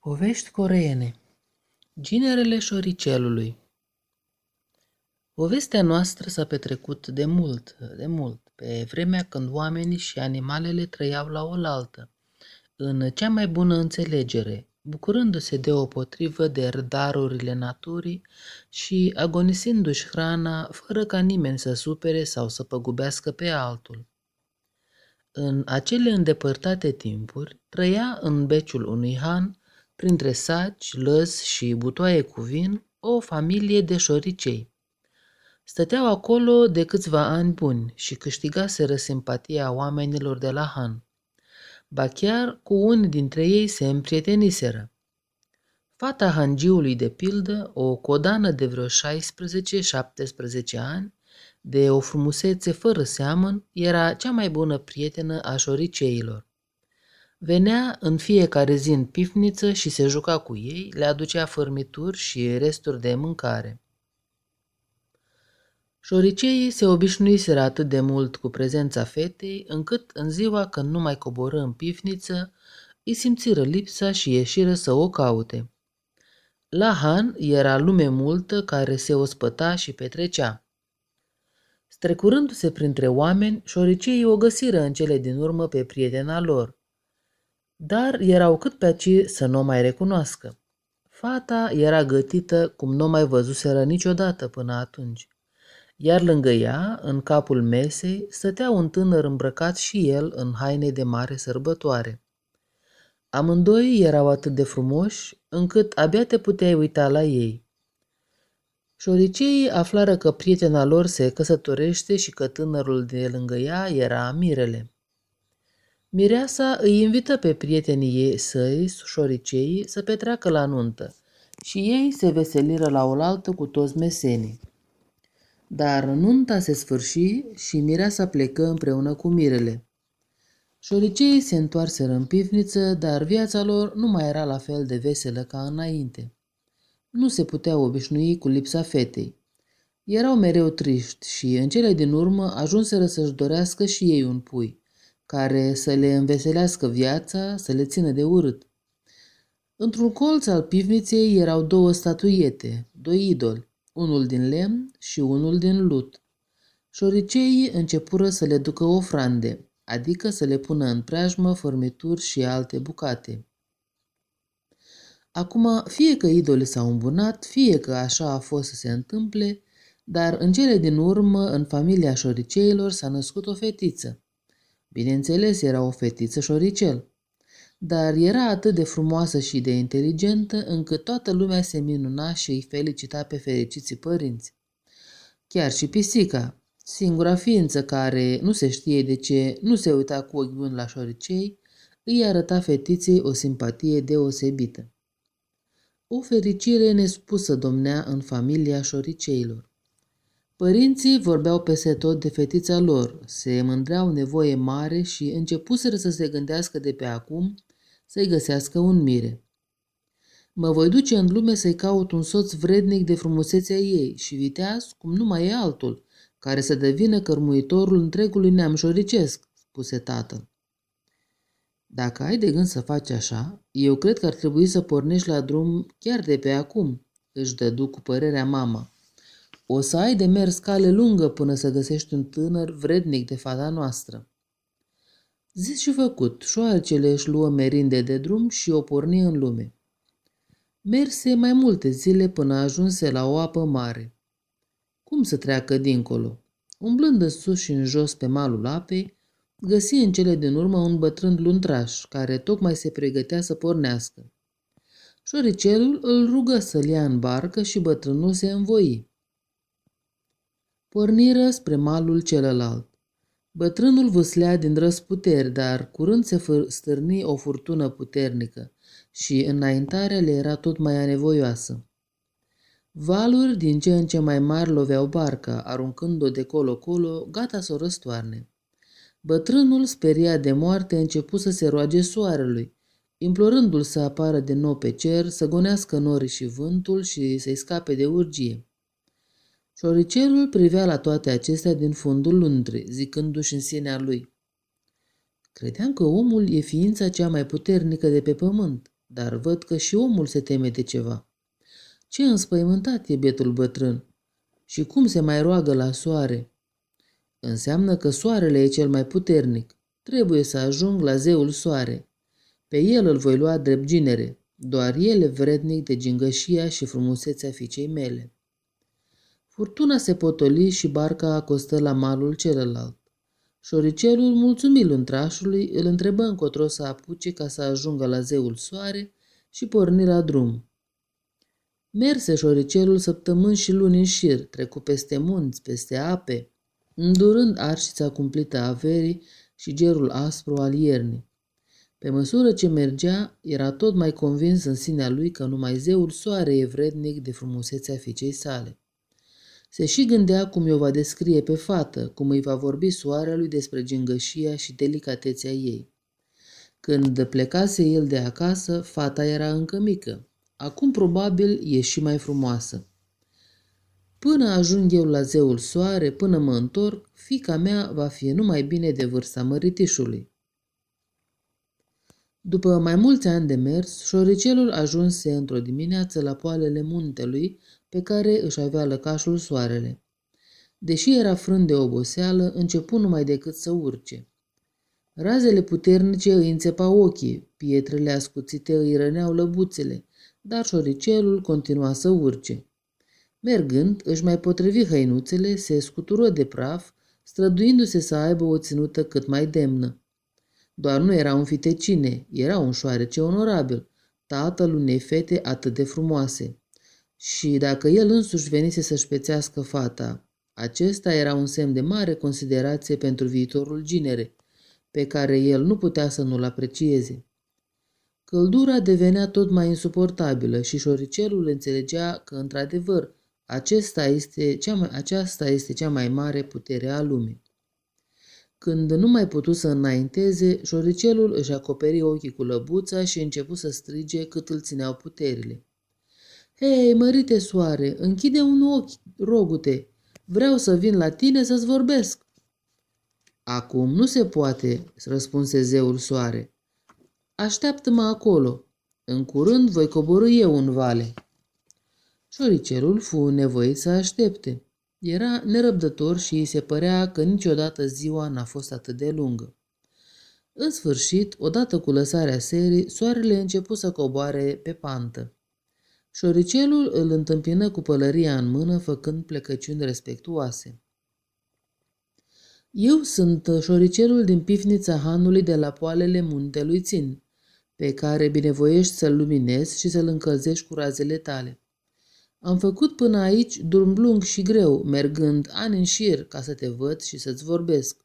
Povești coreene Ginerele șoricelului Povestea noastră s-a petrecut de mult, de mult, pe vremea când oamenii și animalele trăiau la oaltă, în cea mai bună înțelegere, bucurându-se de o potrivă de darurile naturii și agonisindu-și hrana fără ca nimeni să supere sau să păgubească pe altul. În acele îndepărtate timpuri, trăia în beciul unui han printre saci, lăzi și butoaie cu vin, o familie de șoricei. Stăteau acolo de câțiva ani buni și câștigaseră simpatia oamenilor de la Han. Ba chiar cu unii dintre ei se împrieteniseră. Fata hangiului de pildă, o codană de vreo 16-17 ani, de o frumusețe fără seamăn, era cea mai bună prietenă a șoriceilor. Venea în fiecare zi în pifniță și se juca cu ei, le aducea fărmituri și resturi de mâncare. Șoriceii se obișnuiseră atât de mult cu prezența fetei, încât în ziua când nu mai coboră în pifniță, îi simțiră lipsa și ieșiră să o caute. La Han era lume multă care se ospăta și petrecea. Strecurându-se printre oameni, șoriceii o găsiră în cele din urmă pe prietena lor dar erau cât pe aci să nu o mai recunoască. Fata era gătită cum nu mai văzuseră niciodată până atunci. Iar lângă ea, în capul mesei, stătea un tânăr îmbrăcat și el în haine de mare sărbătoare. Amândoi erau atât de frumoși, încât abia te puteai uita la ei. Șoriceii aflară că prietena lor se căsătorește și că tânărul de lângă ea era Mirele. Mireasa îi invită pe prietenii ei săi, șoricei, să petreacă la nuntă și ei se veseliră la oaltă cu toți mesenii. Dar nunta se sfârși și Mireasa plecă împreună cu mirele. Șoriceii se întoarseră în pivniță, dar viața lor nu mai era la fel de veselă ca înainte. Nu se puteau obișnui cu lipsa fetei. Erau mereu triști și, în cele din urmă, ajunseră să-și dorească și ei un pui, care să le înveselească viața, să le țină de urât. Într-un colț al pivniței erau două statuiete, doi idoli, unul din lemn și unul din lut. Șoriceii începură să le ducă ofrande, adică să le pună în preajmă formituri și alte bucate. Acum, fie că idolii s-au îmbunat, fie că așa a fost să se întâmple, dar în cele din urmă, în familia șoriceilor s-a născut o fetiță. Bineînțeles, era o fetiță șoricel, dar era atât de frumoasă și de inteligentă încât toată lumea se minuna și îi felicita pe fericiții părinți. Chiar și pisica, singura ființă care, nu se știe de ce, nu se uita cu ochi buni la șoricei, îi arăta fetiței o simpatie deosebită. O fericire nespusă domnea în familia șoriceilor. Părinții vorbeau peste tot de fetița lor, se mândreau nevoie mare și începuseră să se gândească de pe acum să-i găsească un mire. Mă voi duce în lume să-i caut un soț vrednic de frumusețea ei și viteaz cum nu mai e altul, care să devină cărmuitorul întregului neamș șoricesc, spuse tatăl. Dacă ai de gând să faci așa, eu cred că ar trebui să pornești la drum chiar de pe acum, își dădu cu părerea mama. O să ai de mers cale lungă până să găsești un tânăr vrednic de fata noastră. Zis și făcut, șoarcele își luă merinde de drum și o porni în lume. Merse mai multe zile până ajunse la o apă mare. Cum să treacă dincolo? Umblând în sus și în jos pe malul apei, găsi în cele din urmă un bătrân luntraș, care tocmai se pregătea să pornească. Șoricelul îl rugă să-l ia în barcă și bătrânul se învoi. Porniră spre malul celălalt. Bătrânul vâslea din răsputeri, dar curând se stârni o furtună puternică și înaintarea le era tot mai anevoioasă. Valuri din ce în ce mai mari loveau barca, aruncând-o de colo-colo, gata să o răstoarne. Bătrânul, speria de moarte, începu să se roage soarelui, implorându-l să apară de nou pe cer, să gonească norii și vântul și să-i scape de urgie. Șoricelul privea la toate acestea din fundul lundrei, zicându-și în sinea lui. Credeam că omul e ființa cea mai puternică de pe pământ, dar văd că și omul se teme de ceva. Ce înspăimântat e bietul bătrân și cum se mai roagă la soare. Înseamnă că soarele e cel mai puternic. Trebuie să ajung la zeul soare. Pe el îl voi lua drept ginere, doar el e vrednic de gingășia și frumusețea fiicei mele. Furtuna se potoli și barca acostă la malul celălalt. Șoricelul, mulțumit luntrașului, îl întrebă încotro să apuce ca să ajungă la zeul soare și porni la drum. Merse șoricelul săptămâni și luni în șir, trecu peste munți, peste ape, îndurând arșița cumplită a verii și gerul aspru al iernii. Pe măsură ce mergea, era tot mai convins în sinea lui că numai zeul soare e vrednic de frumusețea fiicei sale. Se și gândea cum i-o va descrie pe fată, cum îi va vorbi soarelui despre gingășia și delicatețea ei. Când plecase el de acasă, fata era încă mică. Acum probabil e și mai frumoasă. Până ajung eu la zeul soare, până mă întorc, fica mea va fi numai bine de vârsta măritișului. După mai mulți ani de mers, șoricelul ajunse într-o dimineață la poalele muntelui pe care își avea lăcașul soarele. Deși era frânt de oboseală, începu numai decât să urce. Razele puternice îi înțepau ochii, pietrele ascuțite îi răneau lăbuțele, dar șoricelul continua să urce. Mergând, își mai potrivi hăinuțele, se scutură de praf, străduindu-se să aibă o ținută cât mai demnă. Doar nu era un fitecine, era un șoarece onorabil, tatăl unei fete atât de frumoase. Și dacă el însuși venise să-și pețească fata, acesta era un semn de mare considerație pentru viitorul ginere, pe care el nu putea să nu-l aprecieze. Căldura devenea tot mai insuportabilă și șoricelul înțelegea că, într-adevăr, acesta este cea mai, aceasta este cea mai mare putere a lumii. Când nu mai putu să înainteze, șoricelul își acoperi ochii cu lăbuța și începu să strige cât îl țineau puterile. Hei, mărite soare, închide un ochi, rogute, vreau să vin la tine să-ți vorbesc. Acum nu se poate, răspunse zeul soare. Așteaptă-mă acolo. În curând voi coborâ eu în vale. Șoricelul fu nevoit să aștepte. Era nerăbdător și îi se părea că niciodată ziua n-a fost atât de lungă. În sfârșit, odată cu lăsarea serii, soarele începu să coboare pe pantă. Șoricelul îl întâmpină cu pălăria în mână, făcând plecăciuni respectuoase. Eu sunt șoricelul din pifnița hanului de la poalele muntelui Țin, pe care binevoiești să-l luminezi și să-l încălzești cu razele tale. Am făcut până aici drum lung și greu, mergând ani în șir ca să te văd și să-ți vorbesc.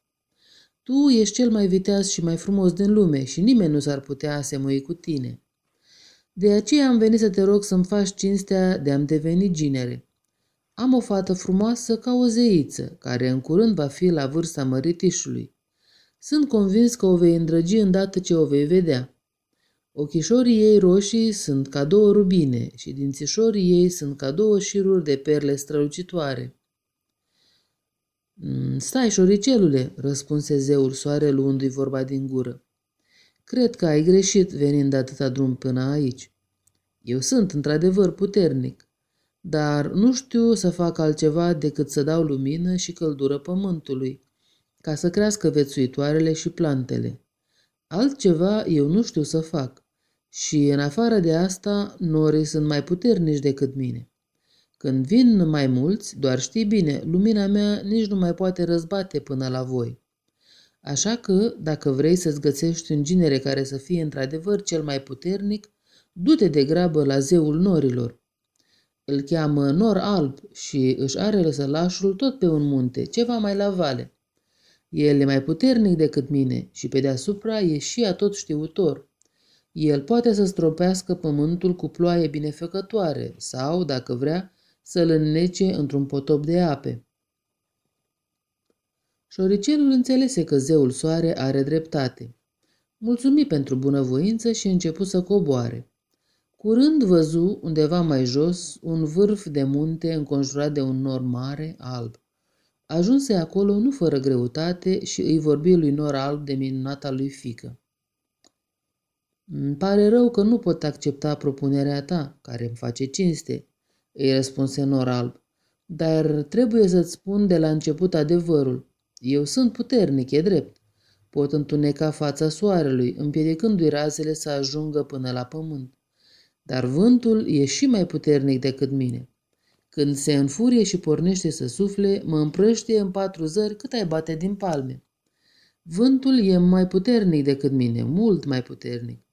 Tu ești cel mai viteaz și mai frumos din lume și nimeni nu s-ar putea asemui cu tine. De aceea am venit să te rog să-mi faci cinstea de a-mi deveni ginere. Am o fată frumoasă ca o zeiță, care în curând va fi la vârsta măritișului. Sunt convins că o vei îndrăgi îndată ce o vei vedea. Ochișorii ei roșii sunt ca două rubine și dințișorii ei sunt ca două șiruri de perle strălucitoare. Mm, stai, șoricelule, răspunse zeul soare luându-i vorba din gură. Cred că ai greșit venind atâta drum până aici. Eu sunt într-adevăr puternic, dar nu știu să fac altceva decât să dau lumină și căldură pământului, ca să crească vețuitoarele și plantele. Altceva eu nu știu să fac. Și în afară de asta, norii sunt mai puternici decât mine. Când vin mai mulți, doar știi bine, lumina mea nici nu mai poate răzbate până la voi. Așa că, dacă vrei să-ți găsești un ginere care să fie într-adevăr cel mai puternic, du-te de grabă la zeul norilor. Îl cheamă nor alb și își are lăsălașul tot pe un munte, ceva mai la vale. El e mai puternic decât mine și pe deasupra e și atot știutor. El poate să stropească pământul cu ploaie binefăcătoare sau, dacă vrea, să-l înnece într-un potop de ape. Șoricelul înțelese că zeul soare are dreptate. Mulțumi pentru bunăvoință și începu să coboare. Curând văzu, undeva mai jos, un vârf de munte înconjurat de un nor mare, alb. Ajunse acolo nu fără greutate și îi vorbi lui nor alb de minunata lui fică. Îmi pare rău că nu pot accepta propunerea ta, care îmi face cinste, îi răspunse nor alb. Dar trebuie să-ți spun de la început adevărul. Eu sunt puternic, e drept. Pot întuneca fața soarelui, împiedicându-i razele să ajungă până la pământ. Dar vântul e și mai puternic decât mine. Când se înfurie și pornește să sufle, mă împrăștie în patru zări cât ai bate din palme. Vântul e mai puternic decât mine, mult mai puternic.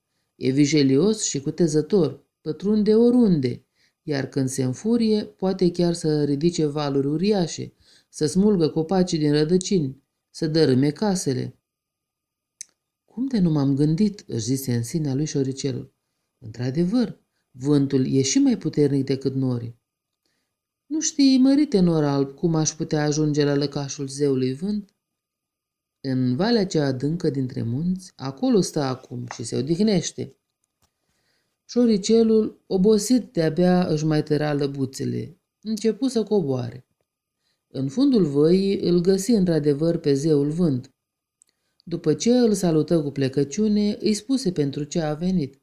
E vijelios și cutezător, pătrunde oriunde, iar când se înfurie, poate chiar să ridice valuri uriașe, să smulgă copacii din rădăcini, să dărâme casele. Cum de nu m-am gândit, își zise în sinea lui șoricelul. Într-adevăr, vântul e și mai puternic decât norii. Nu știi, mărite nor alb, cum aș putea ajunge la lăcașul zeului vânt? În valea cea adâncă dintre munți, acolo stă acum și se odihnește. Șoricelul, obosit de-abia, își mai tăra lăbuțele. Începu să coboare. În fundul văii îl găsi într-adevăr pe zeul vânt. După ce îl salută cu plecăciune, îi spuse pentru ce a venit,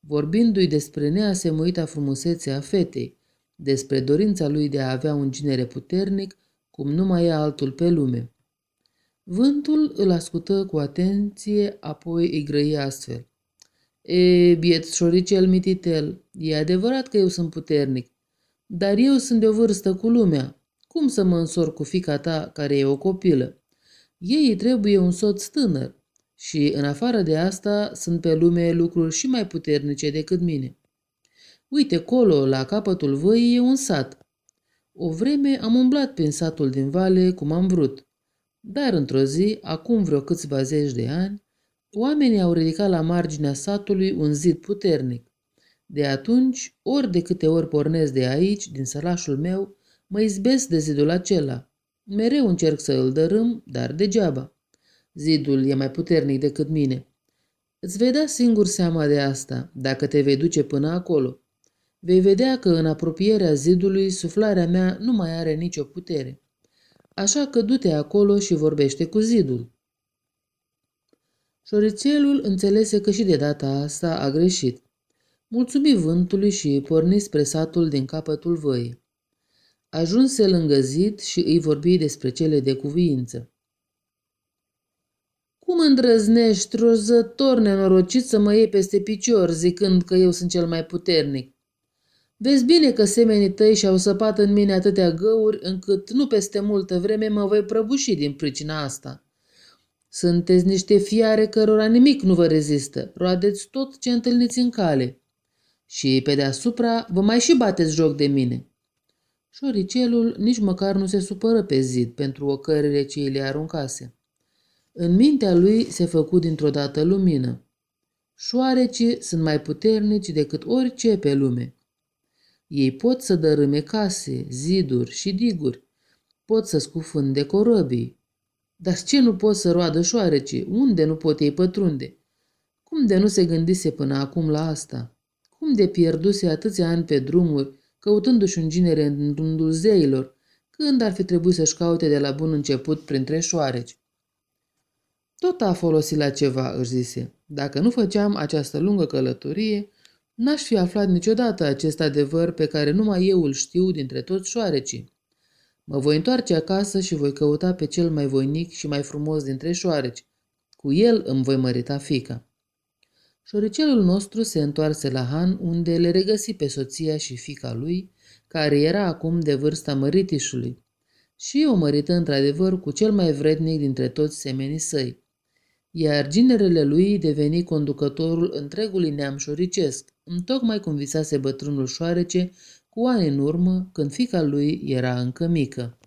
vorbindu-i despre neasemuita frumusețe a fetei, despre dorința lui de a avea un ginere puternic, cum nu mai e altul pe lume. Vântul îl ascultă cu atenție, apoi îi grăi astfel. E, biet șoricel mititel, e adevărat că eu sunt puternic, dar eu sunt de o vârstă cu lumea. Cum să mă însor cu fica ta, care e o copilă? Ei trebuie un soț tânăr și, în afară de asta, sunt pe lume lucruri și mai puternice decât mine. Uite, colo, la capătul văii, e un sat. O vreme am umblat prin satul din vale cum am vrut. Dar într-o zi, acum vreo câțiva zeci de ani, oamenii au ridicat la marginea satului un zid puternic. De atunci, ori de câte ori pornesc de aici, din sălașul meu, mă izbesc de zidul acela. Mereu încerc să îl dărâm, dar degeaba. Zidul e mai puternic decât mine. Îți vei da singur seama de asta, dacă te vei duce până acolo. Vei vedea că în apropierea zidului suflarea mea nu mai are nicio putere. Așa că du-te acolo și vorbește cu zidul. Șorițelul înțelese că și de data asta a greșit. Mulțumi vântului și porni spre satul din capătul văii. Ajunse lângă zid și îi vorbi despre cele de cuviință. Cum îndrăznești, rozător nenorocit, să mă iei peste picior, zicând că eu sunt cel mai puternic? Vezi bine că semenii tăi și-au săpat în mine atâtea găuri, încât nu peste multă vreme mă voi prăbuși din pricina asta. Sunteți niște fiare cărora nimic nu vă rezistă, roadeți tot ce întâlniți în cale. Și pe deasupra vă mai și bateți joc de mine. Șoricelul nici măcar nu se supără pe zid pentru ocările ce îi le aruncase. În mintea lui se făcu dintr-o dată lumină. Șoarecii sunt mai puternici decât orice pe lume. Ei pot să dărâme case, ziduri și diguri, pot să scufânde corăbii. Dar ce nu pot să roadă șoarece? Unde nu pot ei pătrunde? Cum de nu se gândise până acum la asta? Cum de pierduse atâția ani pe drumuri, căutându-și un ginere în rândul zeilor, când ar fi trebuit să-și caute de la bun început printre șoareci? Tot a folosit la ceva, își zise. Dacă nu făceam această lungă călătorie, N-aș fi aflat niciodată acest adevăr pe care numai eu îl știu dintre toți șoarecii. Mă voi întoarce acasă și voi căuta pe cel mai voinic și mai frumos dintre șoareci. Cu el îmi voi mărita fica. Șoricelul nostru se întoarse la Han, unde le regăsi pe soția și fica lui, care era acum de vârsta măritișului, și o mărită într-adevăr cu cel mai vrednic dintre toți semenii săi, iar ginerele lui deveni conducătorul întregului neam șoricesc, întocmai cum visase bătrânul șoarece cu ani în urmă, când fica lui era încă mică.